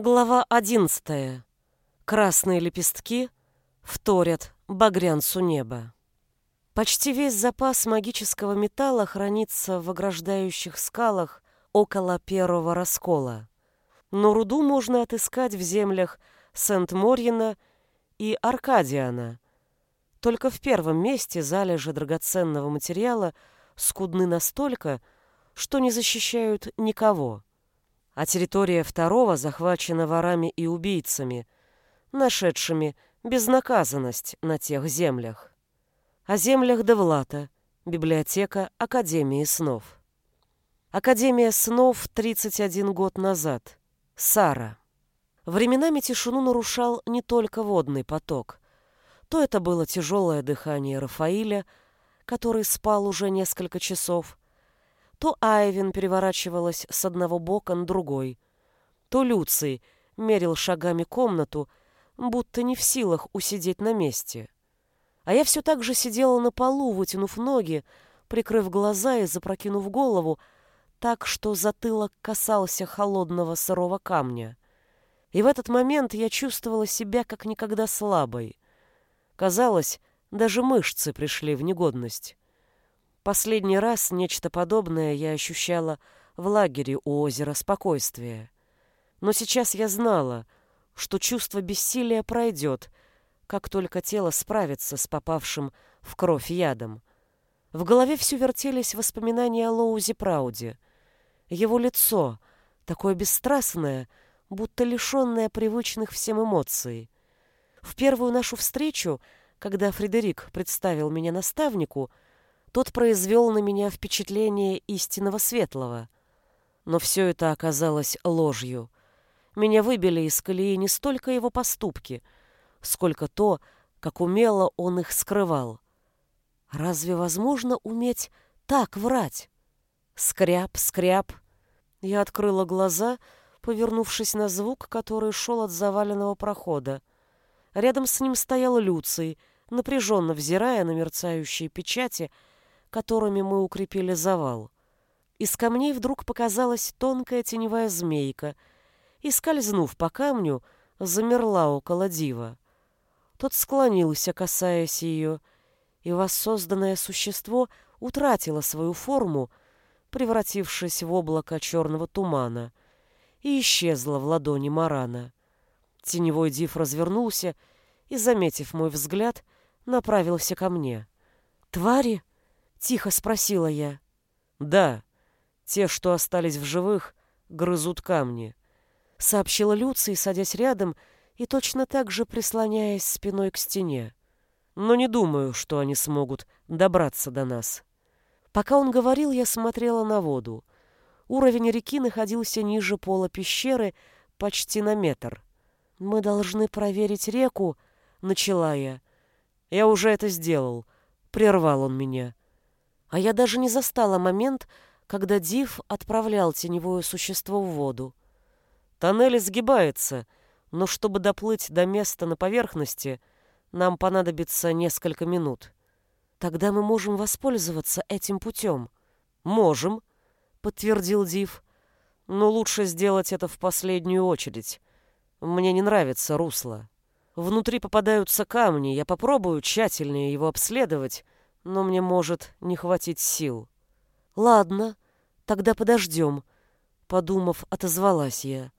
Глава одиннадцатая. Красные лепестки вторят багрянцу неба. Почти весь запас магического металла хранится в ограждающих скалах около первого раскола. Но руду можно отыскать в землях Сент-Морьина и Аркадиана. Только в первом месте залежи драгоценного материала скудны настолько, что не защищают никого а территория второго захвачена ворами и убийцами, нашедшими безнаказанность на тех землях. О землях Девлата, библиотека Академии снов. Академия снов 31 год назад. Сара. Временами тишину нарушал не только водный поток. То это было тяжелое дыхание Рафаиля, который спал уже несколько часов, то Айвин переворачивалась с одного бока на другой, то Люций мерил шагами комнату, будто не в силах усидеть на месте. А я все так же сидела на полу, вытянув ноги, прикрыв глаза и запрокинув голову, так что затылок касался холодного сырого камня. И в этот момент я чувствовала себя как никогда слабой. Казалось, даже мышцы пришли в негодность. Последний раз нечто подобное я ощущала в лагере у озера Спокойствия. Но сейчас я знала, что чувство бессилия пройдет, как только тело справится с попавшим в кровь ядом. В голове все вертелись воспоминания о Лоузе Прауде. Его лицо, такое бесстрастное, будто лишенное привычных всем эмоций. В первую нашу встречу, когда Фредерик представил меня наставнику, тот произвел на меня впечатление истинного светлого. Но все это оказалось ложью. Меня выбили из колеи не столько его поступки, сколько то, как умело он их скрывал. Разве возможно уметь так врать? Скряп, скряп. Я открыла глаза, повернувшись на звук, который шел от заваленного прохода. Рядом с ним стоял Люций, напряженно взирая на мерцающие печати, которыми мы укрепили завал. Из камней вдруг показалась тонкая теневая змейка и, скользнув по камню, замерла около дива. Тот склонился, касаясь ее, и воссозданное существо утратило свою форму, превратившись в облако черного тумана, и исчезло в ладони Марана. Теневой див развернулся и, заметив мой взгляд, направился ко мне. «Твари!» Тихо спросила я. Да, те, что остались в живых, грызут камни. Сообщила Люций, садясь рядом и точно так же прислоняясь спиной к стене. Но не думаю, что они смогут добраться до нас. Пока он говорил, я смотрела на воду. Уровень реки находился ниже пола пещеры почти на метр. «Мы должны проверить реку», — начала я. «Я уже это сделал», — прервал он меня. А я даже не застала момент, когда Див отправлял теневое существо в воду. Тоннель сгибается, но чтобы доплыть до места на поверхности, нам понадобится несколько минут. Тогда мы можем воспользоваться этим путем. Можем, подтвердил Див. Но лучше сделать это в последнюю очередь. Мне не нравится русло. Внутри попадаются камни, я попробую тщательнее его обследовать, но мне может не хватить сил. Ладно, тогда подождем, подумав, отозвалась я.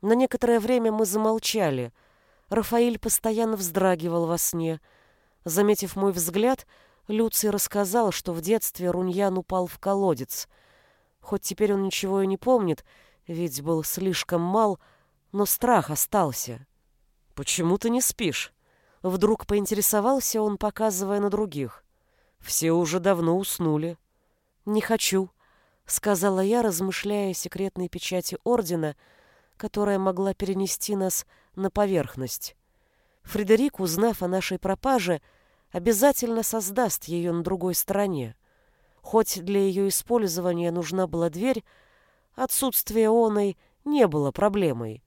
На некоторое время мы замолчали. Рафаиль постоянно вздрагивал во сне. Заметив мой взгляд, Люций рассказал, что в детстве Руньян упал в колодец. Хоть теперь он ничего и не помнит, ведь был слишком мал, но страх остался. «Почему ты не спишь?» Вдруг поинтересовался он, показывая на других. Все уже давно уснули. Не хочу, сказала я, размышляя о секретной печати ордена, которая могла перенести нас на поверхность. Фредерик, узнав о нашей пропаже, обязательно создаст ее на другой стороне. Хоть для ее использования нужна была дверь, отсутствие оной не было проблемой.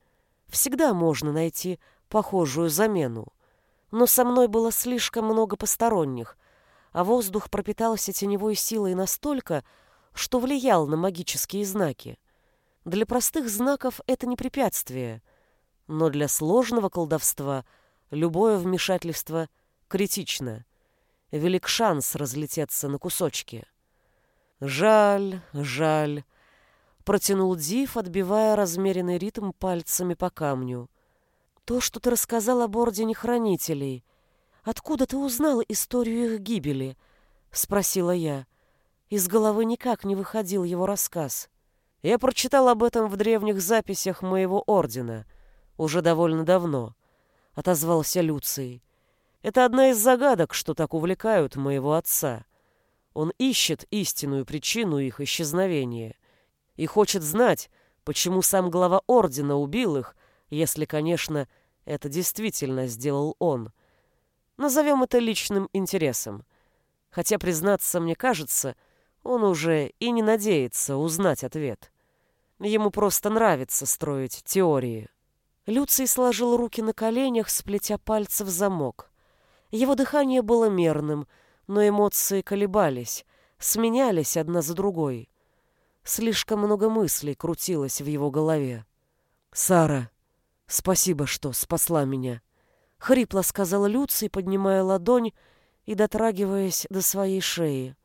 Всегда можно найти похожую замену. Но со мной было слишком много посторонних, а воздух пропитался теневой силой настолько, что влиял на магические знаки. Для простых знаков это не препятствие, Но для сложного колдовства любое вмешательство критично. Велик шанс разлететься на кусочки. Жаль, жаль, протянул Див, отбивая размеренный ритм пальцами по камню. То, что ты рассказал об Ордене Хранителей, откуда ты узнала историю их гибели? Спросила я. Из головы никак не выходил его рассказ. Я прочитал об этом в древних записях моего Ордена, уже довольно давно, отозвался Люций. Это одна из загадок, что так увлекают моего отца. Он ищет истинную причину их исчезновения и хочет знать, почему сам глава ордена убил их, если, конечно, это действительно сделал он. Назовем это личным интересом. Хотя, признаться, мне кажется, он уже и не надеется узнать ответ. Ему просто нравится строить теории. Люций сложил руки на коленях, сплетя пальцы в замок. Его дыхание было мерным, но эмоции колебались, сменялись одна за другой. Слишком много мыслей крутилось в его голове. «Сара, спасибо, что спасла меня», — хрипло сказал Люций, поднимая ладонь и дотрагиваясь до своей шеи.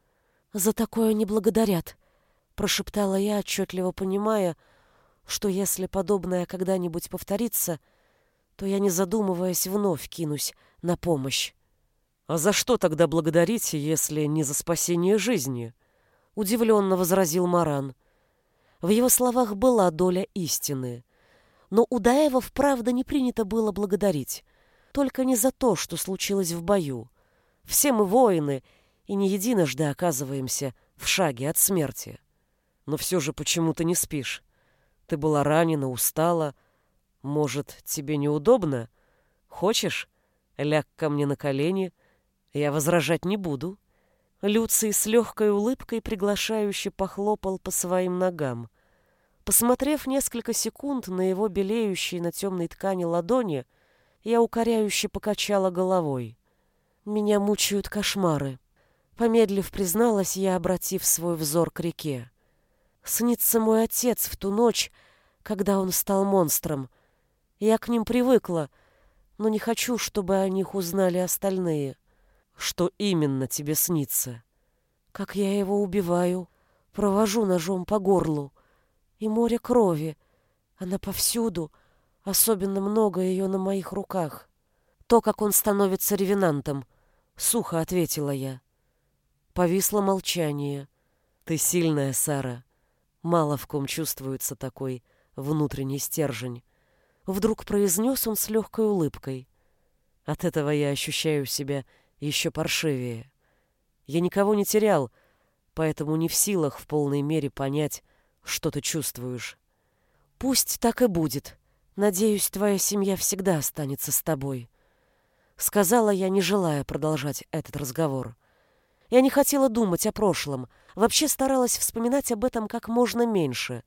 «За такое не благодарят», — прошептала я, отчетливо понимая, что если подобное когда-нибудь повторится, то я, не задумываясь, вновь кинусь на помощь. «А за что тогда благодарить, если не за спасение жизни?» — удивленно возразил Маран. В его словах была доля истины. Но у Даевов, правда, не принято было благодарить. Только не за то, что случилось в бою. Все мы воины, и не единожды оказываемся в шаге от смерти. Но все же почему ты не спишь? Ты была ранена, устала. Может, тебе неудобно? Хочешь? Ляг ко мне на колени — я возражать не буду. Люций с легкой улыбкой приглашающе похлопал по своим ногам. Посмотрев несколько секунд на его белеющие на темной ткани ладони, я укоряюще покачала головой. Меня мучают кошмары. Помедлив, призналась я, обратив свой взор к реке. Снится мой отец в ту ночь, когда он стал монстром. Я к ним привыкла, но не хочу, чтобы о них узнали остальные. Что именно тебе снится? Как я его убиваю, провожу ножом по горлу. И море крови. Она повсюду, особенно много ее на моих руках. То, как он становится ревенантом, сухо ответила я. Повисло молчание. Ты сильная, Сара. Мало в ком чувствуется такой внутренний стержень. Вдруг произнес он с легкой улыбкой. От этого я ощущаю себя еще паршивее. Я никого не терял, поэтому не в силах в полной мере понять, что ты чувствуешь. Пусть так и будет. Надеюсь, твоя семья всегда останется с тобой. Сказала я, не желая продолжать этот разговор. Я не хотела думать о прошлом, вообще старалась вспоминать об этом как можно меньше.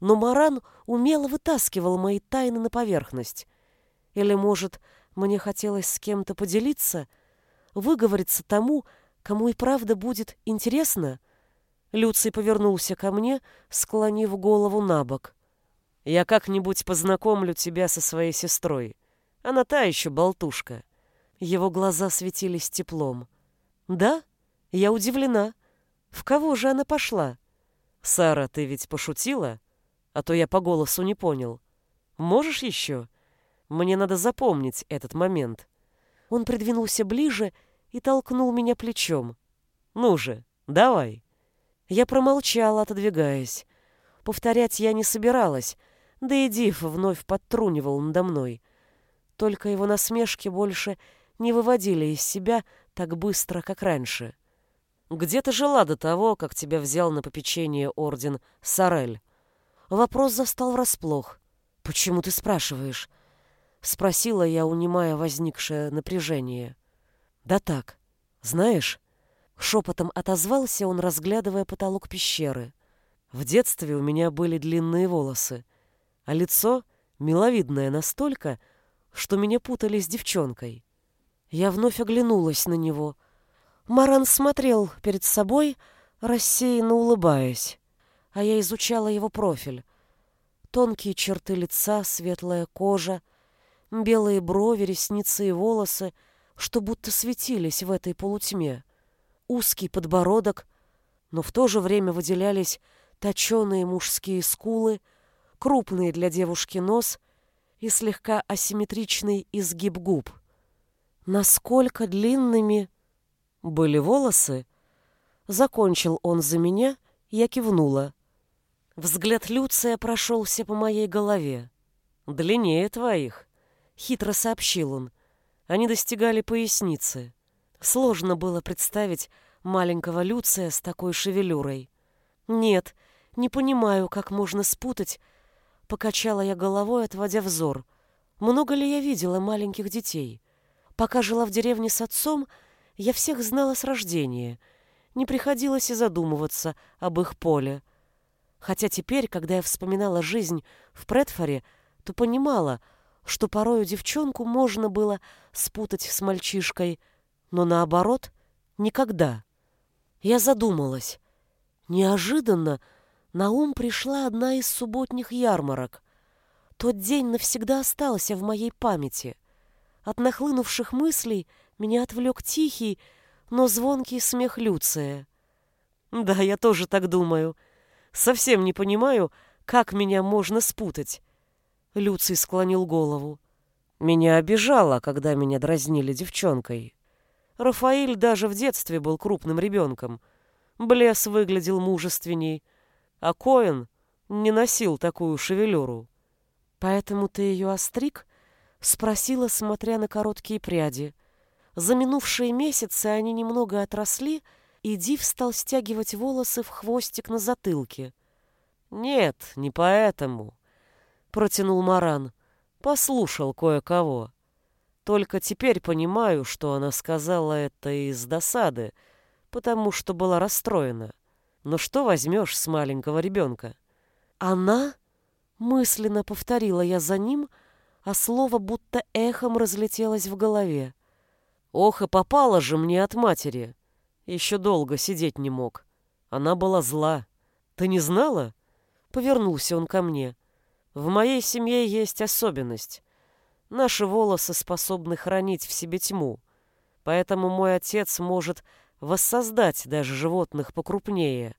Но Маран умело вытаскивал мои тайны на поверхность. Или, может, мне хотелось с кем-то поделиться — выговориться тому, кому и правда будет интересно? Люций повернулся ко мне, склонив голову на бок. Я как-нибудь познакомлю тебя со своей сестрой. Она та еще болтушка. Его глаза светились теплом. Да? Я удивлена. В кого же она пошла? Сара, ты ведь пошутила? А то я по голосу не понял. Можешь еще? Мне надо запомнить этот момент. Он придвинулся ближе и толкнул меня плечом. «Ну же, давай!» Я промолчала, отодвигаясь. Повторять я не собиралась, да и Див вновь подтрунивал надо мной. Только его насмешки больше не выводили из себя так быстро, как раньше. «Где ты жила до того, как тебя взял на попечение орден Сорель?» Вопрос застал врасплох. «Почему ты спрашиваешь?» Спросила я, унимая возникшее напряжение. Да так. Знаешь, шепотом отозвался он, разглядывая потолок пещеры. В детстве у меня были длинные волосы, а лицо миловидное настолько, что меня путали с девчонкой. Я вновь оглянулась на него. Маран смотрел перед собой, рассеянно улыбаясь, а я изучала его профиль. Тонкие черты лица, светлая кожа, белые брови, ресницы и волосы, что будто светились в этой полутьме. Узкий подбородок, но в то же время выделялись точеные мужские скулы, крупный для девушки нос и слегка асимметричный изгиб губ. Насколько длинными были волосы? Закончил он за меня, я кивнула. Взгляд Люция прошелся по моей голове. «Длиннее твоих», — хитро сообщил он. Они достигали поясницы. Сложно было представить маленького Люция с такой шевелюрой. «Нет, не понимаю, как можно спутать», — покачала я головой, отводя взор. «Много ли я видела маленьких детей? Пока жила в деревне с отцом, я всех знала с рождения. Не приходилось и задумываться об их поле. Хотя теперь, когда я вспоминала жизнь в Предфоре, то понимала, что порою девчонку можно было спутать с мальчишкой, но наоборот — никогда. Я задумалась. Неожиданно на ум пришла одна из субботних ярмарок. Тот день навсегда остался в моей памяти. От нахлынувших мыслей меня отвлек тихий, но звонкий смех Люция. «Да, я тоже так думаю», Совсем не понимаю, как меня можно спутать. Люций склонил голову. Меня обижало, когда меня дразнили девчонкой. Рафаиль даже в детстве был крупным ребенком. Блес выглядел мужественней, а Коэн не носил такую шевелюру. «Поэтому ты ее остриг?» — спросила, смотря на короткие пряди. За минувшие месяцы они немного отросли, и Див стал стягивать волосы в хвостик на затылке. «Нет, не поэтому», — протянул Маран. «Послушал кое-кого. Только теперь понимаю, что она сказала это из досады, потому что была расстроена. Но что возьмешь с маленького ребенка?» «Она?» — мысленно повторила я за ним, а слово будто эхом разлетелось в голове. «Ох, и попала же мне от матери!» Еще долго сидеть не мог. Она была зла. Ты не знала? Повернулся он ко мне. В моей семье есть особенность. Наши волосы способны хранить в себе тьму. Поэтому мой отец может воссоздать даже животных покрупнее.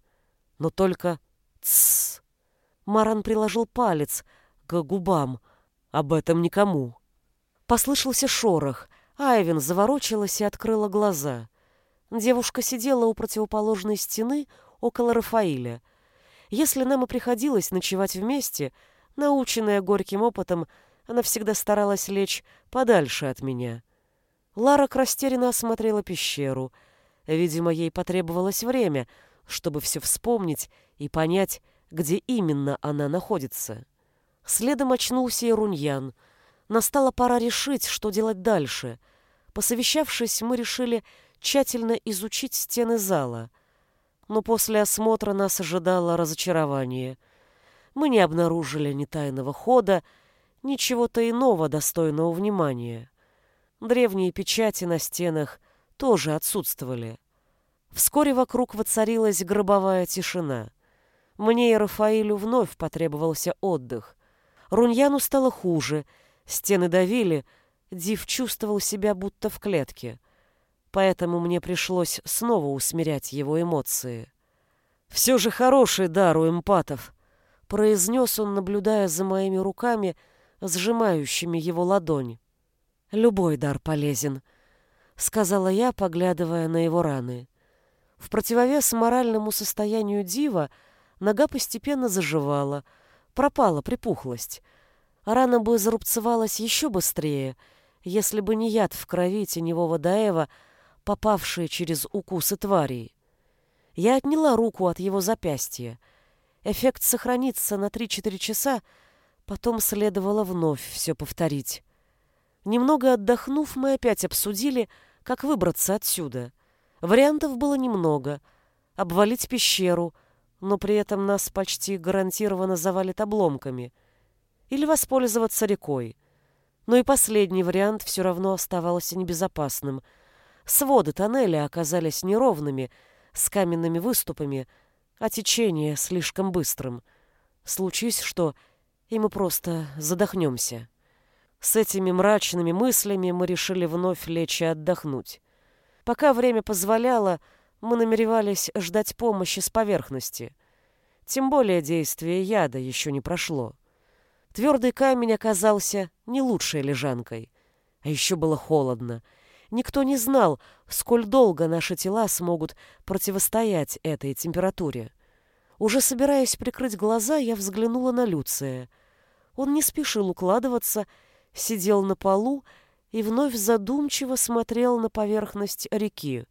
Но только... Тссс! Маран приложил палец к губам. Об этом никому. Послышался шорох. Айвен заворочилась и открыла глаза. Девушка сидела у противоположной стены около Рафаиля. Если нам и приходилось ночевать вместе, наученная горьким опытом, она всегда старалась лечь подальше от меня. Лара растерянно осмотрела пещеру. Видимо, ей потребовалось время, чтобы все вспомнить и понять, где именно она находится. Следом очнулся и Руньян. Настала пора решить, что делать дальше. Посовещавшись, мы решили тщательно изучить стены зала. Но после осмотра нас ожидало разочарование. Мы не обнаружили ни тайного хода, ни чего-то иного достойного внимания. Древние печати на стенах тоже отсутствовали. Вскоре вокруг воцарилась гробовая тишина. Мне и Рафаилю вновь потребовался отдых. Руньяну стало хуже, стены давили, Див чувствовал себя будто в клетке поэтому мне пришлось снова усмирять его эмоции. «Все же хороший дар у эмпатов», — произнес он, наблюдая за моими руками, сжимающими его ладонь. «Любой дар полезен», — сказала я, поглядывая на его раны. В противовес моральному состоянию дива нога постепенно заживала, пропала припухлость. Рана бы зарубцевалась еще быстрее, если бы не яд в крови теневого Даева — попавшие через укусы тварей. Я отняла руку от его запястья. Эффект сохранится на 3-4 часа, потом следовало вновь все повторить. Немного отдохнув, мы опять обсудили, как выбраться отсюда. Вариантов было немного. Обвалить пещеру, но при этом нас почти гарантированно завалит обломками. Или воспользоваться рекой. Но и последний вариант все равно оставался небезопасным — Своды тоннеля оказались неровными, с каменными выступами, а течение слишком быстрым. Случись что, и мы просто задохнемся. С этими мрачными мыслями мы решили вновь лечь и отдохнуть. Пока время позволяло, мы намеревались ждать помощи с поверхности. Тем более действие яда еще не прошло. Твердый камень оказался не лучшей лежанкой. А еще было холодно. Никто не знал, сколь долго наши тела смогут противостоять этой температуре. Уже собираясь прикрыть глаза, я взглянула на Люция. Он не спешил укладываться, сидел на полу и вновь задумчиво смотрел на поверхность реки.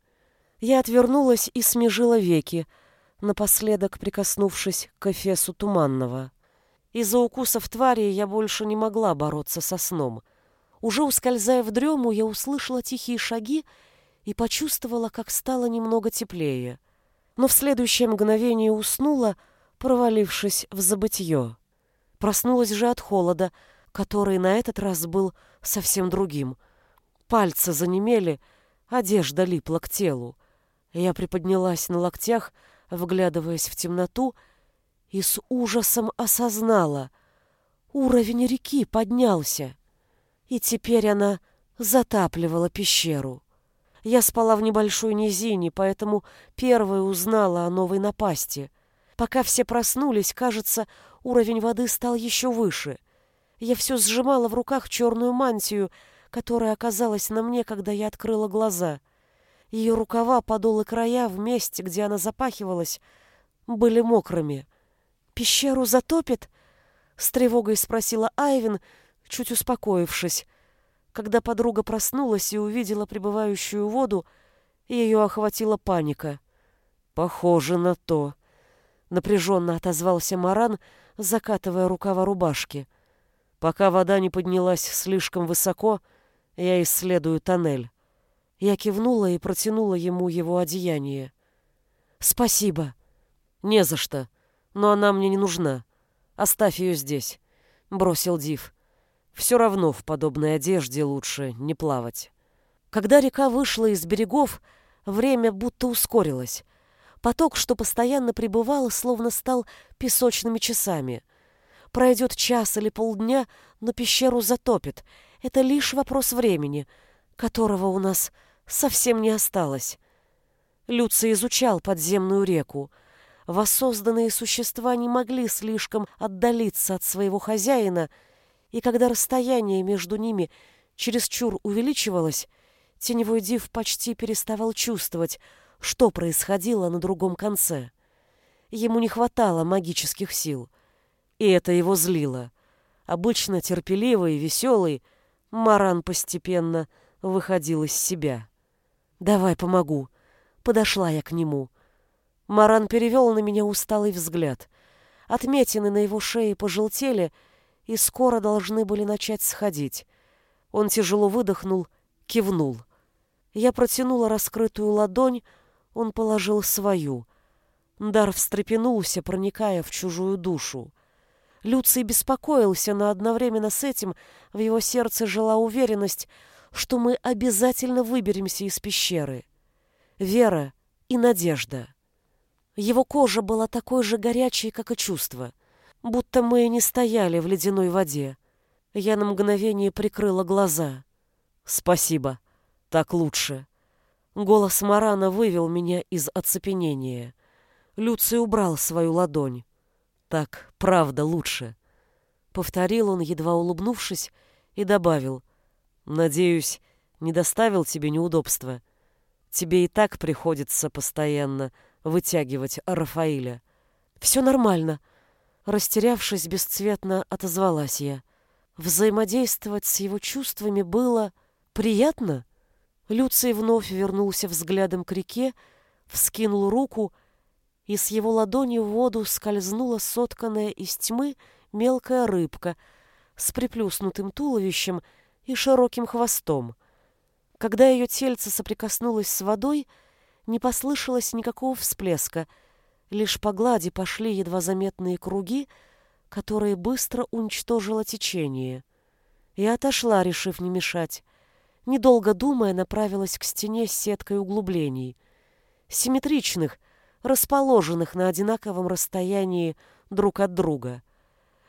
Я отвернулась и смежила веки, напоследок прикоснувшись к эфесу туманного. Из-за укусов твари я больше не могла бороться со сном. Уже ускользая в дрему, я услышала тихие шаги и почувствовала, как стало немного теплее. Но в следующее мгновение уснула, провалившись в забытье. Проснулась же от холода, который на этот раз был совсем другим. Пальцы занемели, одежда липла к телу. Я приподнялась на локтях, вглядываясь в темноту, и с ужасом осознала. Уровень реки поднялся, и теперь она затапливала пещеру. Я спала в небольшой низине, поэтому первая узнала о новой напасти. Пока все проснулись, кажется, уровень воды стал еще выше. Я все сжимала в руках черную мантию, которая оказалась на мне, когда я открыла глаза. Ее рукава, подол и края, в месте, где она запахивалась, были мокрыми. «Пещеру затопит?» — с тревогой спросила Айвин, чуть успокоившись. Когда подруга проснулась и увидела прибывающую воду, ее охватила паника. «Похоже на то», — напряженно отозвался Маран, закатывая рукава рубашки. Пока вода не поднялась слишком высоко, я исследую тоннель. Я кивнула и протянула ему его одеяние. «Спасибо». «Не за что, но она мне не нужна. Оставь ее здесь», — бросил Див. «Все равно в подобной одежде лучше не плавать». Когда река вышла из берегов, время будто ускорилось. Поток, что постоянно пребывал, словно стал песочными часами — Пройдет час или полдня, но пещеру затопит. Это лишь вопрос времени, которого у нас совсем не осталось. Люций изучал подземную реку. Воссозданные существа не могли слишком отдалиться от своего хозяина, и когда расстояние между ними чересчур увеличивалось, теневой див почти переставал чувствовать, что происходило на другом конце. Ему не хватало магических сил — и это его злило. Обычно терпеливый и веселый, Маран постепенно выходил из себя. «Давай помогу». Подошла я к нему. Маран перевел на меня усталый взгляд. Отметины на его шее пожелтели и скоро должны были начать сходить. Он тяжело выдохнул, кивнул. Я протянула раскрытую ладонь, он положил свою. Дар встрепенулся, проникая в чужую душу. Люций беспокоился, но одновременно с этим в его сердце жила уверенность, что мы обязательно выберемся из пещеры. Вера и надежда. Его кожа была такой же горячей, как и чувство, будто мы не стояли в ледяной воде. Я на мгновение прикрыла глаза. «Спасибо. Так лучше». Голос Марана вывел меня из оцепенения. Люций убрал свою ладонь. Так, правда, лучше. Повторил он, едва улыбнувшись, и добавил. Надеюсь, не доставил тебе неудобства. Тебе и так приходится постоянно вытягивать Рафаиля. Все нормально. Растерявшись, бесцветно отозвалась я. Взаимодействовать с его чувствами было приятно. Люций вновь вернулся взглядом к реке, вскинул руку — и с его ладони в воду скользнула сотканная из тьмы мелкая рыбка с приплюснутым туловищем и широким хвостом. Когда ее тельце соприкоснулось с водой, не послышалось никакого всплеска, лишь по глади пошли едва заметные круги, которые быстро уничтожило течение. Я отошла, решив не мешать. Недолго думая, направилась к стене с сеткой углублений. Симметричных, расположенных на одинаковом расстоянии друг от друга.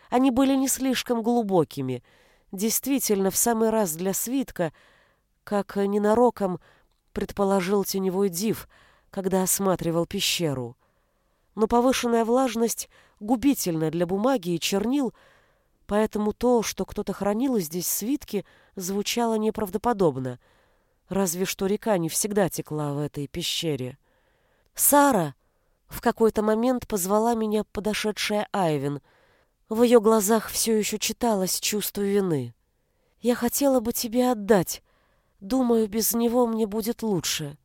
Они были не слишком глубокими, действительно в самый раз для свитка, как ненароком предположил теневой див, когда осматривал пещеру. Но повышенная влажность губительна для бумаги и чернил, поэтому то, что кто-то хранил здесь свитки, звучало неправдоподобно. Разве что река не всегда текла в этой пещере. «Сара!» — в какой-то момент позвала меня подошедшая Айвин — в ее глазах все еще читалось чувство вины. «Я хотела бы тебе отдать. Думаю, без него мне будет лучше».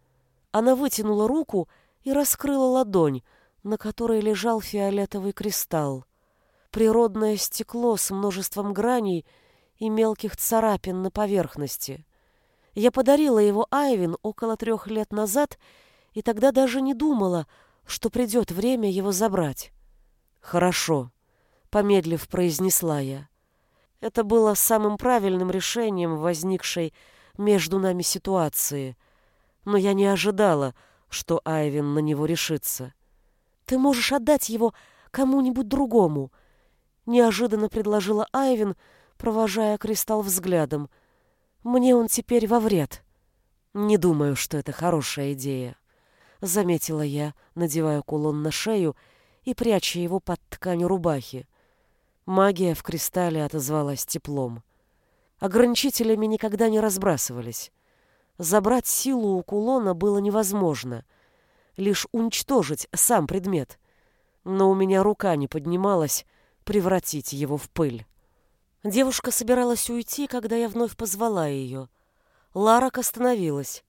Она вытянула руку и раскрыла ладонь, на которой лежал фиолетовый кристалл. Природное стекло с множеством граней и мелких царапин на поверхности. Я подарила его Айвин около трех лет назад, и тогда даже не думала, что придет время его забрать. «Хорошо», помедлив произнесла я. Это было самым правильным решением возникшей между нами ситуации, но я не ожидала, что Айвин на него решится. Ты можешь отдать его кому-нибудь другому, неожиданно предложила Айвин, провожая кристалл взглядом. Мне он теперь во вред. Не думаю, что это хорошая идея, заметила я, надевая кулон на шею и пряча его под ткань рубахи. Магия в кристалле отозвалась теплом. Ограничителями никогда не разбрасывались. Забрать силу у кулона было невозможно. Лишь уничтожить сам предмет. Но у меня рука не поднималась превратить его в пыль. Девушка собиралась уйти, когда я вновь позвала ее. Ларак остановилась.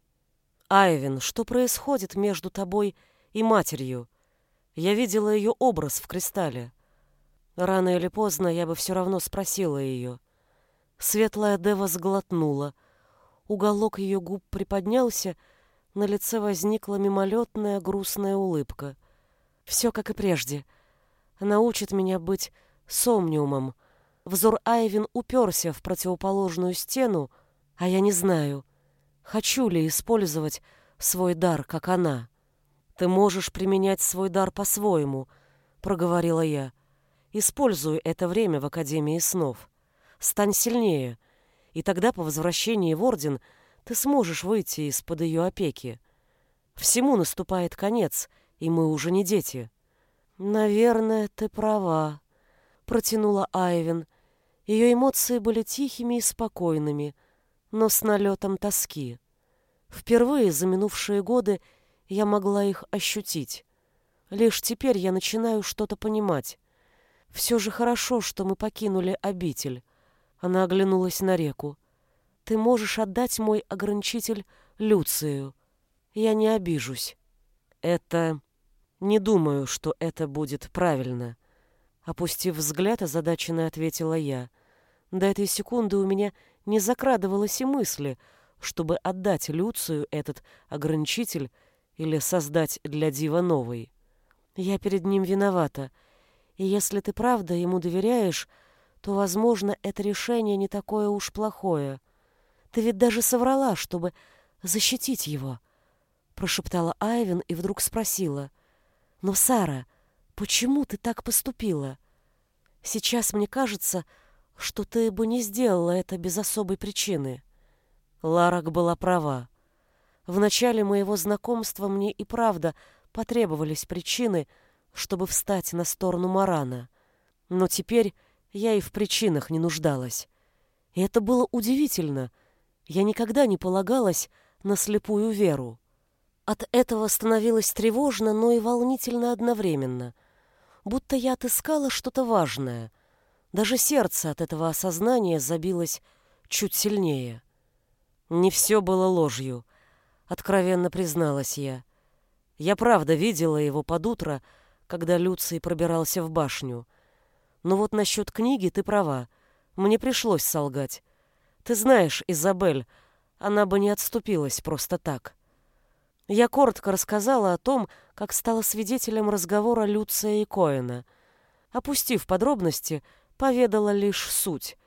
«Айвин, что происходит между тобой и матерью? Я видела ее образ в кристалле». Рано или поздно я бы все равно спросила ее. Светлая Дева сглотнула. Уголок ее губ приподнялся, на лице возникла мимолетная грустная улыбка. Все как и прежде. Научит меня быть сомниумом. Взор Айвин уперся в противоположную стену, а я не знаю, хочу ли использовать свой дар, как она. Ты можешь применять свой дар по-своему, проговорила я. Используй это время в Академии снов. Стань сильнее, и тогда по возвращении в Орден ты сможешь выйти из-под ее опеки. Всему наступает конец, и мы уже не дети. Наверное, ты права, протянула Айвен. Ее эмоции были тихими и спокойными, но с налетом тоски. Впервые за минувшие годы я могла их ощутить. Лишь теперь я начинаю что-то понимать. Все же хорошо, что мы покинули обитель. Она оглянулась на реку. Ты можешь отдать мой ограничитель Люцию. Я не обижусь. Это... Не думаю, что это будет правильно. Опустив взгляд, озадаченно ответила я. До этой секунды у меня не закрадывалось и мысли, чтобы отдать Люцию этот ограничитель или создать для Дива новый. Я перед ним виновата — и если ты правда ему доверяешь, то, возможно, это решение не такое уж плохое. Ты ведь даже соврала, чтобы защитить его, прошептала Айвин и вдруг спросила: "Но Сара, почему ты так поступила? Сейчас мне кажется, что ты бы не сделала это без особой причины". Ларак была права. В начале моего знакомства мне и правда потребовались причины, чтобы встать на сторону Марана. Но теперь я и в причинах не нуждалась. И это было удивительно. Я никогда не полагалась на слепую веру. От этого становилось тревожно, но и волнительно одновременно. Будто я отыскала что-то важное. Даже сердце от этого осознания забилось чуть сильнее. Не все было ложью, откровенно призналась я. Я правда видела его под утро, когда Люций пробирался в башню. Но вот насчет книги ты права. Мне пришлось солгать. Ты знаешь, Изабель, она бы не отступилась просто так. Я коротко рассказала о том, как стала свидетелем разговора Люция и Коэна. Опустив подробности, поведала лишь суть.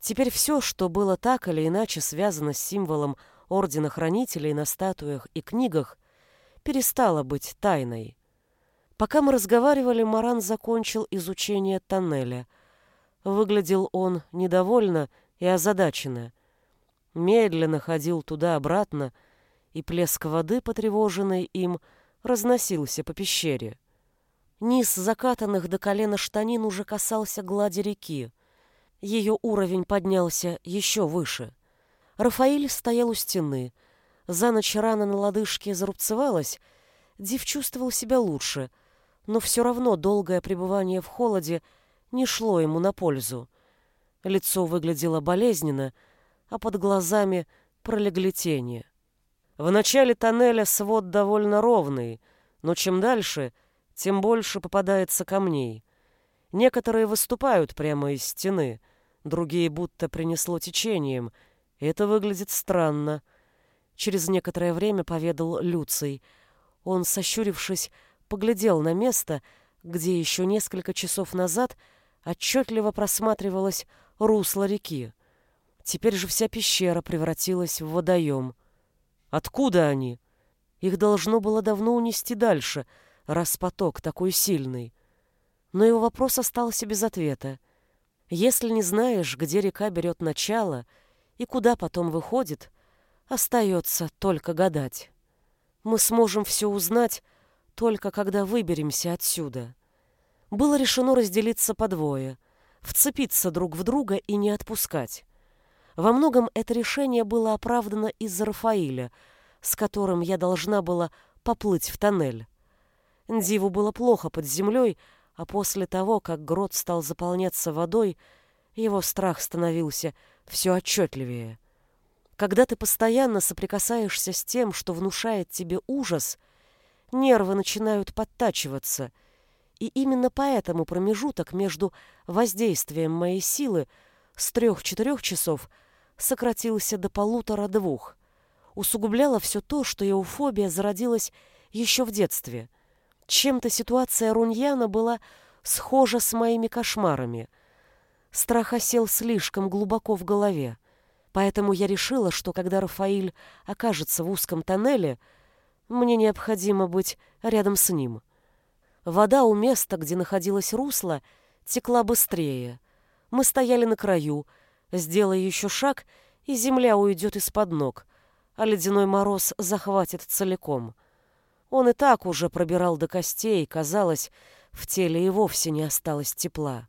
Теперь все, что было так или иначе связано с символом Ордена Хранителей на статуях и книгах, перестало быть тайной. Пока мы разговаривали, Маран закончил изучение тоннеля. Выглядел он недовольно и озадаченно. Медленно ходил туда-обратно, и плеск воды, потревоженный им, разносился по пещере. Низ закатанных до колена штанин уже касался глади реки. Ее уровень поднялся еще выше. Рафаиль стоял у стены. За ночь рана на лодыжке зарубцевалась. Див чувствовал себя лучше, но все равно долгое пребывание в холоде не шло ему на пользу. Лицо выглядело болезненно, а под глазами пролегли тени. В начале тоннеля свод довольно ровный, но чем дальше, тем больше попадается камней. Некоторые выступают прямо из стены, другие будто принесло течением. Это выглядит странно. Через некоторое время поведал Люций. Он, сощурившись, поглядел на место, где еще несколько часов назад отчетливо просматривалось русло реки. Теперь же вся пещера превратилась в водоем. Откуда они? Их должно было давно унести дальше, раз поток такой сильный. Но его вопрос остался без ответа. Если не знаешь, где река берет начало и куда потом выходит, остается только гадать. Мы сможем все узнать, только когда выберемся отсюда. Было решено разделиться по двое, вцепиться друг в друга и не отпускать. Во многом это решение было оправдано из-за Рафаиля, с которым я должна была поплыть в тоннель. Диву было плохо под землей, а после того, как грот стал заполняться водой, его страх становился все отчетливее. Когда ты постоянно соприкасаешься с тем, что внушает тебе ужас, нервы начинают подтачиваться, и именно поэтому промежуток между воздействием моей силы с трех-четырех часов – сократился до полутора-двух. Усугубляло все то, что эуфобия зародилась еще в детстве. Чем-то ситуация Руньяна была схожа с моими кошмарами. Страх осел слишком глубоко в голове. Поэтому я решила, что когда Рафаиль окажется в узком тоннеле, мне необходимо быть рядом с ним. Вода у места, где находилось русло, текла быстрее. Мы стояли на краю, Сделай еще шаг, и земля уйдет из-под ног, а ледяной мороз захватит целиком. Он и так уже пробирал до костей, казалось, в теле и вовсе не осталось тепла.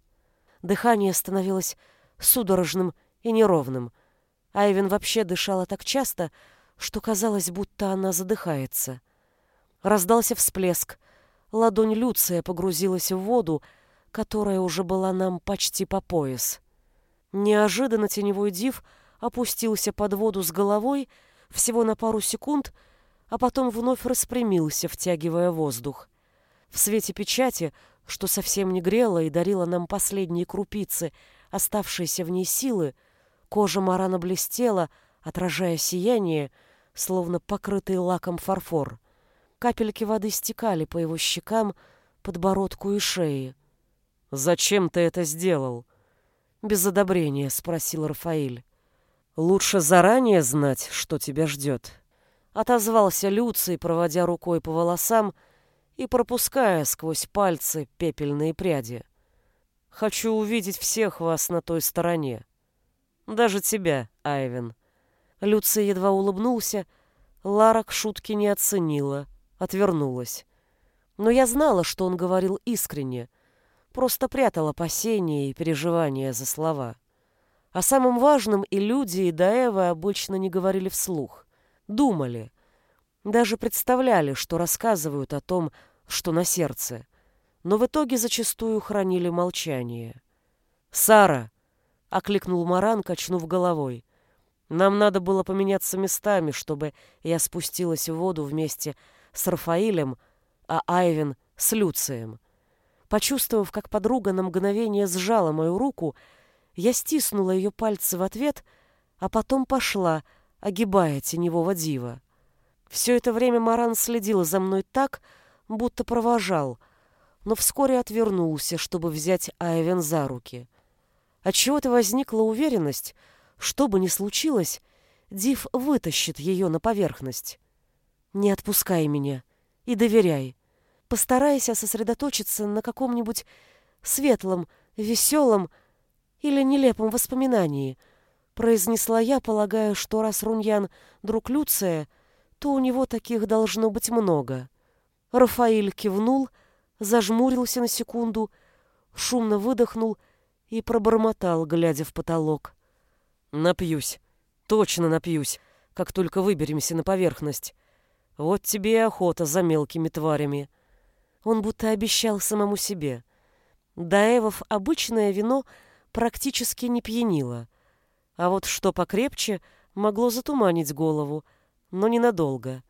Дыхание становилось судорожным и неровным. Айвен вообще дышала так часто, что казалось, будто она задыхается. Раздался всплеск. Ладонь Люция погрузилась в воду, которая уже была нам почти по пояс. Неожиданно теневой див опустился под воду с головой всего на пару секунд, а потом вновь распрямился, втягивая воздух. В свете печати, что совсем не грело и дарило нам последние крупицы оставшиеся в ней силы, кожа Марана блестела, отражая сияние, словно покрытый лаком фарфор. Капельки воды стекали по его щекам, подбородку и шее. «Зачем ты это сделал?» без одобрения спросил Рафаэль. Лучше заранее знать, что тебя ждет. Отозвался Люций, проводя рукой по волосам и пропуская сквозь пальцы пепельные пряди. Хочу увидеть всех вас на той стороне. Даже тебя, Айвен. Люций едва улыбнулся, Лара к шутке не оценила, отвернулась. Но я знала, что он говорил искренне — просто прятал опасения и переживания за слова. О самом важном и люди, и Даэва обычно не говорили вслух. Думали. Даже представляли, что рассказывают о том, что на сердце. Но в итоге зачастую хранили молчание. «Сара!» — окликнул Маран, качнув головой. «Нам надо было поменяться местами, чтобы я спустилась в воду вместе с Рафаилем, а Айвен — с Люцием. Почувствовав, как подруга на мгновение сжала мою руку, я стиснула ее пальцы в ответ, а потом пошла, огибая теневого дива. Все это время Маран следил за мной так, будто провожал, но вскоре отвернулся, чтобы взять Айвен за руки. Отчего-то возникла уверенность, что бы ни случилось, Див вытащит ее на поверхность. «Не отпускай меня и доверяй», постарайся сосредоточиться на каком-нибудь светлом, веселом, или нелепом воспоминании, произнесла я, полагая, что раз Руньян друг Люция, то у него таких должно быть много. Рафаиль кивнул, зажмурился на секунду, шумно выдохнул и пробормотал, глядя в потолок. «Напьюсь, точно напьюсь, как только выберемся на поверхность. Вот тебе и охота за мелкими тварями». Он будто обещал самому себе. Даевов обычное вино практически не пьянило, а вот что покрепче могло затуманить голову, но ненадолго.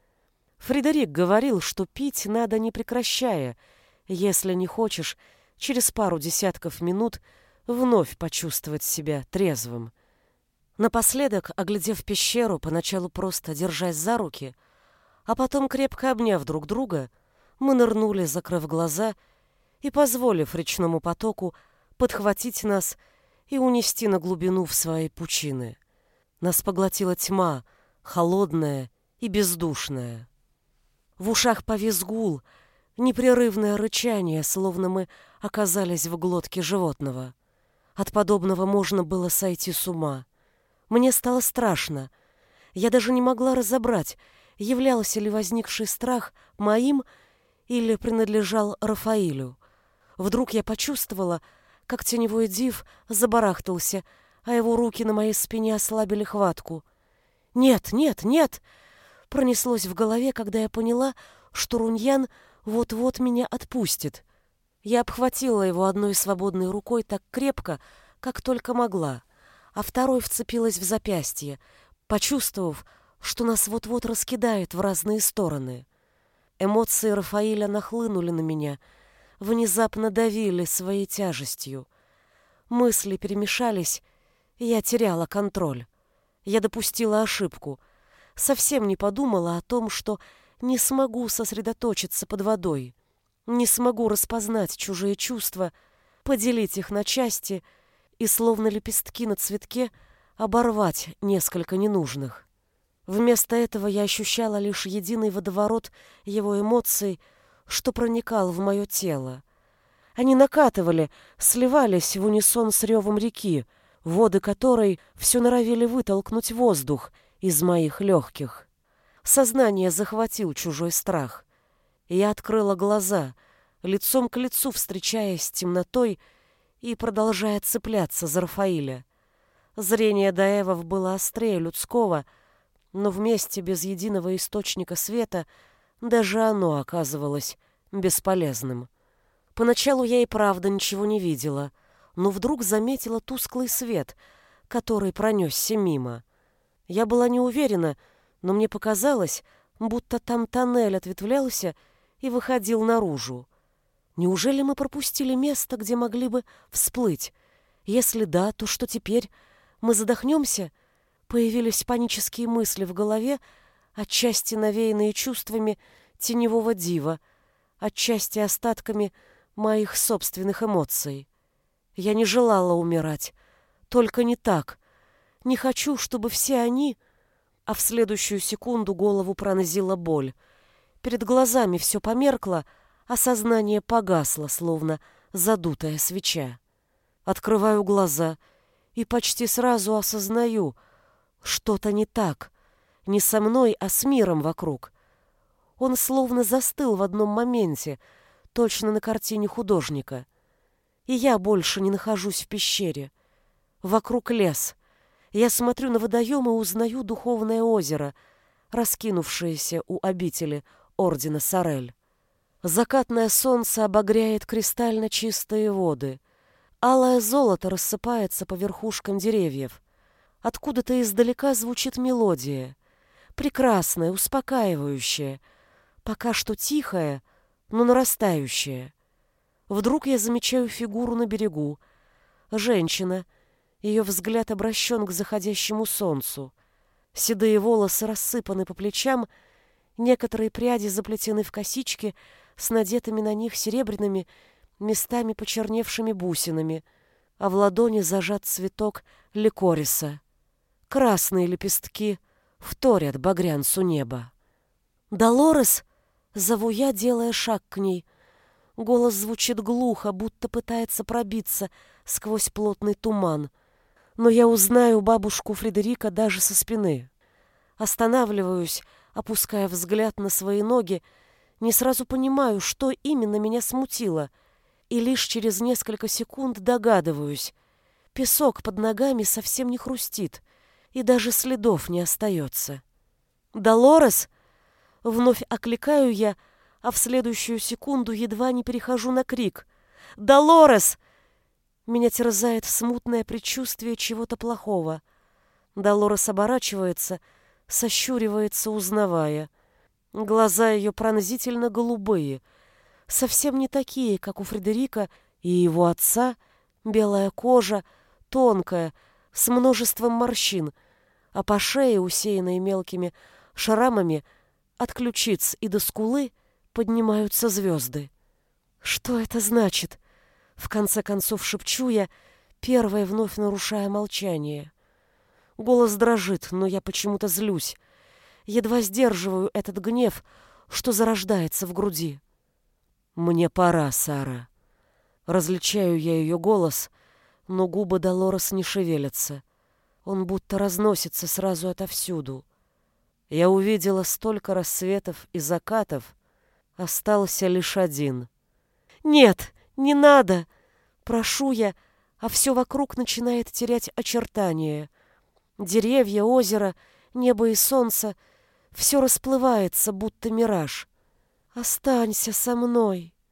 Фредерик говорил, что пить надо не прекращая, если не хочешь через пару десятков минут вновь почувствовать себя трезвым. Напоследок, оглядев пещеру, поначалу просто держась за руки, а потом крепко обняв друг друга, мы нырнули, закрыв глаза и позволив речному потоку подхватить нас и унести на глубину в свои пучины. Нас поглотила тьма, холодная и бездушная. В ушах повис гул, непрерывное рычание, словно мы оказались в глотке животного. От подобного можно было сойти с ума. Мне стало страшно. Я даже не могла разобрать, являлся ли возникший страх моим или принадлежал Рафаилю. Вдруг я почувствовала, как теневой див забарахтался, а его руки на моей спине ослабили хватку. «Нет, нет, нет!» Пронеслось в голове, когда я поняла, что Руньян вот-вот меня отпустит. Я обхватила его одной свободной рукой так крепко, как только могла, а второй вцепилась в запястье, почувствовав, что нас вот-вот раскидает в разные стороны. Эмоции Рафаиля нахлынули на меня, внезапно давили своей тяжестью. Мысли перемешались, и я теряла контроль. Я допустила ошибку. Совсем не подумала о том, что не смогу сосредоточиться под водой, не смогу распознать чужие чувства, поделить их на части и, словно лепестки на цветке, оборвать несколько ненужных. Вместо этого я ощущала лишь единый водоворот его эмоций, что проникал в мое тело. Они накатывали, сливались в унисон с ревом реки, воды которой все норовили вытолкнуть воздух из моих легких. Сознание захватил чужой страх. Я открыла глаза, лицом к лицу встречаясь с темнотой и продолжая цепляться за Рафаиля. Зрение Даевов было острее людского — но вместе без единого источника света даже оно оказывалось бесполезным. Поначалу я и правда ничего не видела, но вдруг заметила тусклый свет, который пронесся мимо. Я была не уверена, но мне показалось, будто там тоннель ответвлялся и выходил наружу. Неужели мы пропустили место, где могли бы всплыть? Если да, то что теперь? Мы задохнемся — Появились панические мысли в голове, отчасти навеянные чувствами теневого дива, отчасти остатками моих собственных эмоций. Я не желала умирать, только не так. Не хочу, чтобы все они... А в следующую секунду голову пронзила боль. Перед глазами все померкло, а сознание погасло, словно задутая свеча. Открываю глаза и почти сразу осознаю — что-то не так. Не со мной, а с миром вокруг. Он словно застыл в одном моменте, точно на картине художника. И я больше не нахожусь в пещере. Вокруг лес. Я смотрю на водоем и узнаю духовное озеро, раскинувшееся у обители ордена Сорель. Закатное солнце обогряет кристально чистые воды. Алое золото рассыпается по верхушкам деревьев. Откуда-то издалека звучит мелодия. Прекрасная, успокаивающая. Пока что тихая, но нарастающая. Вдруг я замечаю фигуру на берегу. Женщина. Ее взгляд обращен к заходящему солнцу. Седые волосы рассыпаны по плечам, некоторые пряди заплетены в косички с надетыми на них серебряными, местами почерневшими бусинами, а в ладони зажат цветок ликориса. Красные лепестки вторят багрянцу неба. «Долорес!» — зову я, делая шаг к ней. Голос звучит глухо, будто пытается пробиться сквозь плотный туман. Но я узнаю бабушку Фредерика даже со спины. Останавливаюсь, опуская взгляд на свои ноги, не сразу понимаю, что именно меня смутило, и лишь через несколько секунд догадываюсь. Песок под ногами совсем не хрустит, и даже следов не остается. «Долорес!» Вновь окликаю я, а в следующую секунду едва не перехожу на крик. «Долорес!» Меня терзает смутное предчувствие чего-то плохого. Долорес оборачивается, сощуривается, узнавая. Глаза ее пронзительно голубые, совсем не такие, как у Фредерика и его отца, белая кожа, тонкая, с множеством морщин, а по шее, усеянной мелкими шрамами, от ключиц и до скулы поднимаются звезды. Что это значит? В конце концов шепчу я, первая вновь нарушая молчание. Голос дрожит, но я почему-то злюсь. Едва сдерживаю этот гнев, что зарождается в груди. «Мне пора, Сара». Различаю я ее голос, но губы Долорес не шевелятся. Он будто разносится сразу отовсюду. Я увидела столько рассветов и закатов, остался лишь один. «Нет, не надо!» Прошу я, а все вокруг начинает терять очертания. Деревья, озеро, небо и солнце — все расплывается, будто мираж. «Останься со мной!»